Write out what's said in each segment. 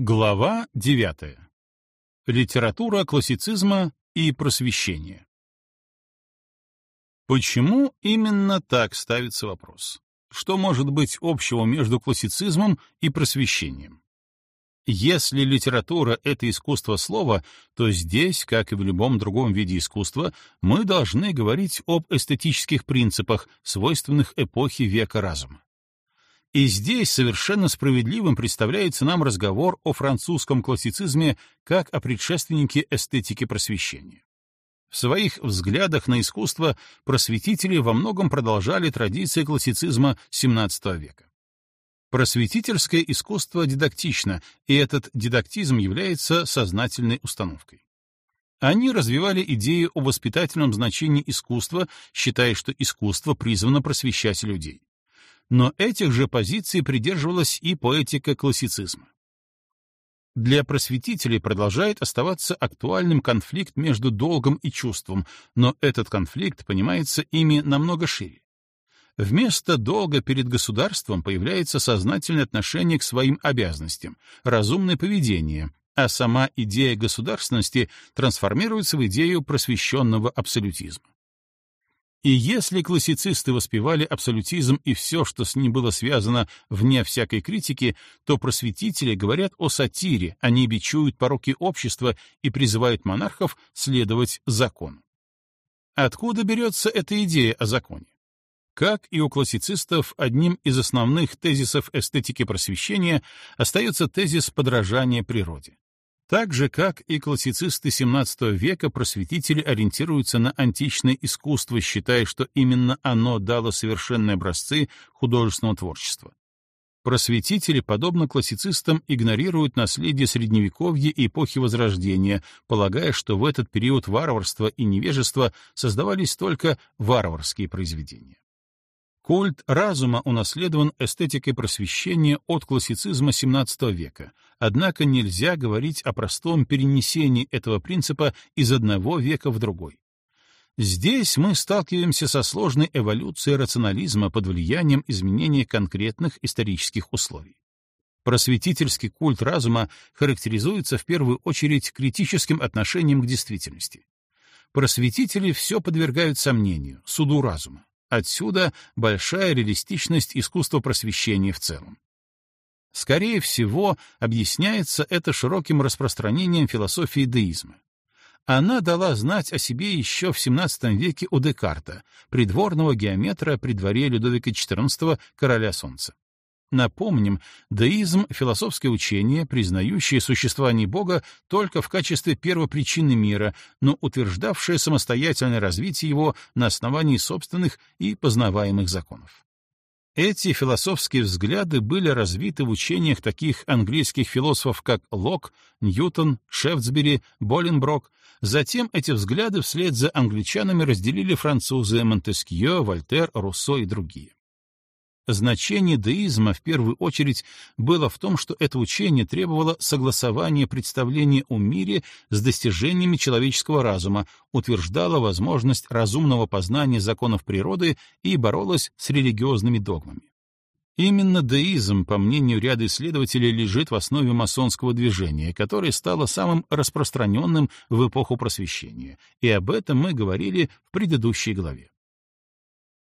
Глава 9. Литература классицизма и просвещения. Почему именно так ставится вопрос? Что может быть общего между классицизмом и просвещением? Если литература — это искусство слова, то здесь, как и в любом другом виде искусства, мы должны говорить об эстетических принципах, свойственных эпохе века разума. И здесь совершенно справедливым представляется нам разговор о французском классицизме как о предшественнике эстетики просвещения. В своих взглядах на искусство просветители во многом продолжали традиции классицизма XVII века. Просветительское искусство дидактично, и этот дидактизм является сознательной установкой. Они развивали идею о воспитательном значении искусства, считая, что искусство призвано просвещать людей. Но этих же позиций придерживалась и поэтика классицизма. Для просветителей продолжает оставаться актуальным конфликт между долгом и чувством, но этот конфликт понимается ими намного шире. Вместо долга перед государством появляется сознательное отношение к своим обязанностям, разумное поведение, а сама идея государственности трансформируется в идею просвещенного абсолютизма. И если классицисты воспевали абсолютизм и все, что с ним было связано вне всякой критики, то просветители говорят о сатире, они бичуют пороки общества и призывают монархов следовать закону. Откуда берется эта идея о законе? Как и у классицистов, одним из основных тезисов эстетики просвещения остается тезис подражания природе. Так же, как и классицисты XVII века, просветители ориентируются на античное искусство, считая, что именно оно дало совершенные образцы художественного творчества. Просветители, подобно классицистам, игнорируют наследие Средневековья и эпохи Возрождения, полагая, что в этот период варварства и невежества создавались только варварские произведения. Культ разума унаследован эстетикой просвещения от классицизма XVII века, однако нельзя говорить о простом перенесении этого принципа из одного века в другой. Здесь мы сталкиваемся со сложной эволюцией рационализма под влиянием изменения конкретных исторических условий. Просветительский культ разума характеризуется в первую очередь критическим отношением к действительности. Просветители все подвергают сомнению, суду разума. Отсюда большая реалистичность искусства просвещения в целом. Скорее всего, объясняется это широким распространением философии деизма. Она дала знать о себе еще в XVII веке у Декарта, придворного геометра при дворе Людовика XIV, короля Солнца. Напомним, деизм — философское учение, признающее существование Бога только в качестве первопричины мира, но утверждавшее самостоятельное развитие его на основании собственных и познаваемых законов. Эти философские взгляды были развиты в учениях таких английских философов, как Лок, Ньютон, Шефтсбери, Боленброк. Затем эти взгляды вслед за англичанами разделили французы Монтескье, Вольтер, Руссо и другие. Значение деизма в первую очередь было в том, что это учение требовало согласования представления о мире с достижениями человеческого разума, утверждало возможность разумного познания законов природы и боролось с религиозными догмами. Именно деизм, по мнению ряда исследователей, лежит в основе масонского движения, которое стало самым распространенным в эпоху просвещения, и об этом мы говорили в предыдущей главе.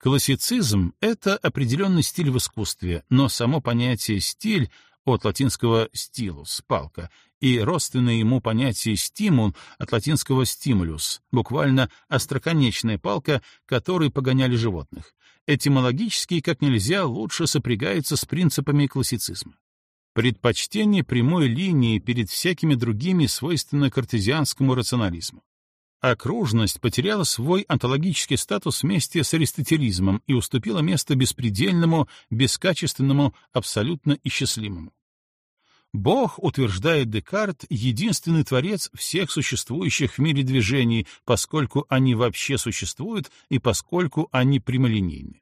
Классицизм — это определенный стиль в искусстве, но само понятие «стиль» от латинского «stylus» — палка, и родственное ему понятие «стимул» от латинского «stimulus», буквально остроконечная палка, которой погоняли животных, этимологически как нельзя лучше сопрягается с принципами классицизма. Предпочтение прямой линии перед всякими другими свойственно картезианскому рационализму. Окружность потеряла свой онтологический статус вместе с аристотелизмом и уступила место беспредельному, бескачественному, абсолютно исчислимому. Бог, утверждает Декарт, единственный творец всех существующих в мире движений, поскольку они вообще существуют и поскольку они прямолинейны.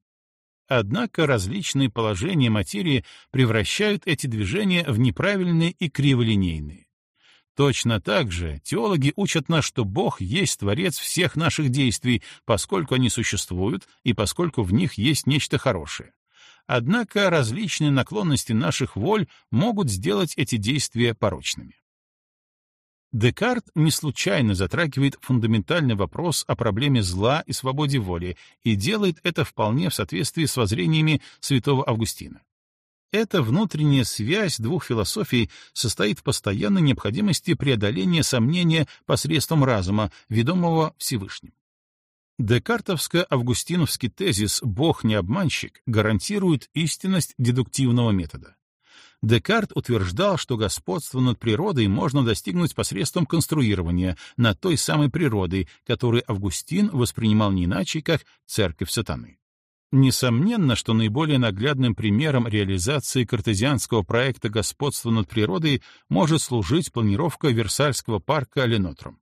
Однако различные положения материи превращают эти движения в неправильные и криволинейные. Точно так же теологи учат нас, что Бог есть творец всех наших действий, поскольку они существуют и поскольку в них есть нечто хорошее. однако различные наклонности наших воль могут сделать эти действия порочными. Декарт не случайно затрагивает фундаментальный вопрос о проблеме зла и свободе воли и делает это вполне в соответствии с воззрениями святого Августина. Эта внутренняя связь двух философий состоит в постоянной необходимости преодоления сомнения посредством разума, ведомого Всевышним. Декартовско-августиновский тезис «Бог не обманщик» гарантирует истинность дедуктивного метода. Декарт утверждал, что господство над природой можно достигнуть посредством конструирования над той самой природой, которую Августин воспринимал не иначе, как церковь сатаны. Несомненно, что наиболее наглядным примером реализации картезианского проекта господства над природой может служить планировка Версальского парка Ленотром.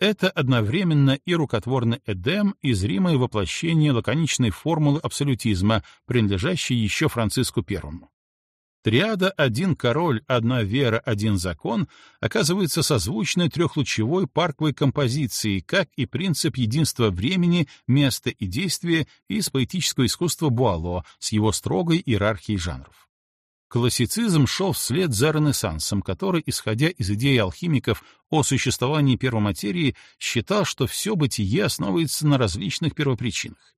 Это одновременно и рукотворный Эдем, и зримое воплощение лаконичной формулы абсолютизма, принадлежащей еще Франциску I. Триада «один король, одна вера, один закон» оказывается созвучной трехлучевой парковой композиции, как и принцип единства времени, места и действия из поэтического искусства Буало с его строгой иерархией жанров. Классицизм шел вслед за Ренессансом, который, исходя из идеи алхимиков о существовании первоматерии, считал, что все бытие основывается на различных первопричинах.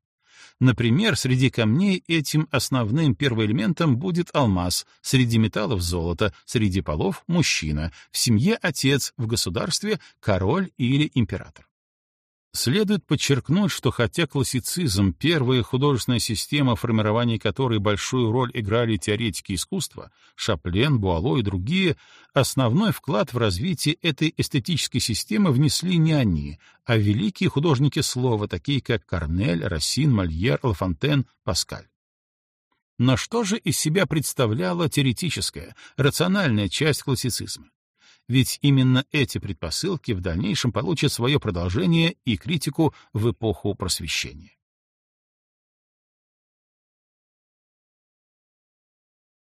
Например, среди камней этим основным первоэлементом будет алмаз, среди металлов — золото, среди полов — мужчина, в семье — отец, в государстве — король или император. Следует подчеркнуть, что хотя классицизм — первая художественная система, в формировании которой большую роль играли теоретики искусства, Шаплен, Буало и другие, основной вклад в развитие этой эстетической системы внесли не они, а великие художники слова, такие как Корнель, Рассин, Мольер, Лафонтен, Паскаль. Но что же из себя представляла теоретическая, рациональная часть классицизма? Ведь именно эти предпосылки в дальнейшем получат свое продолжение и критику в эпоху просвещения.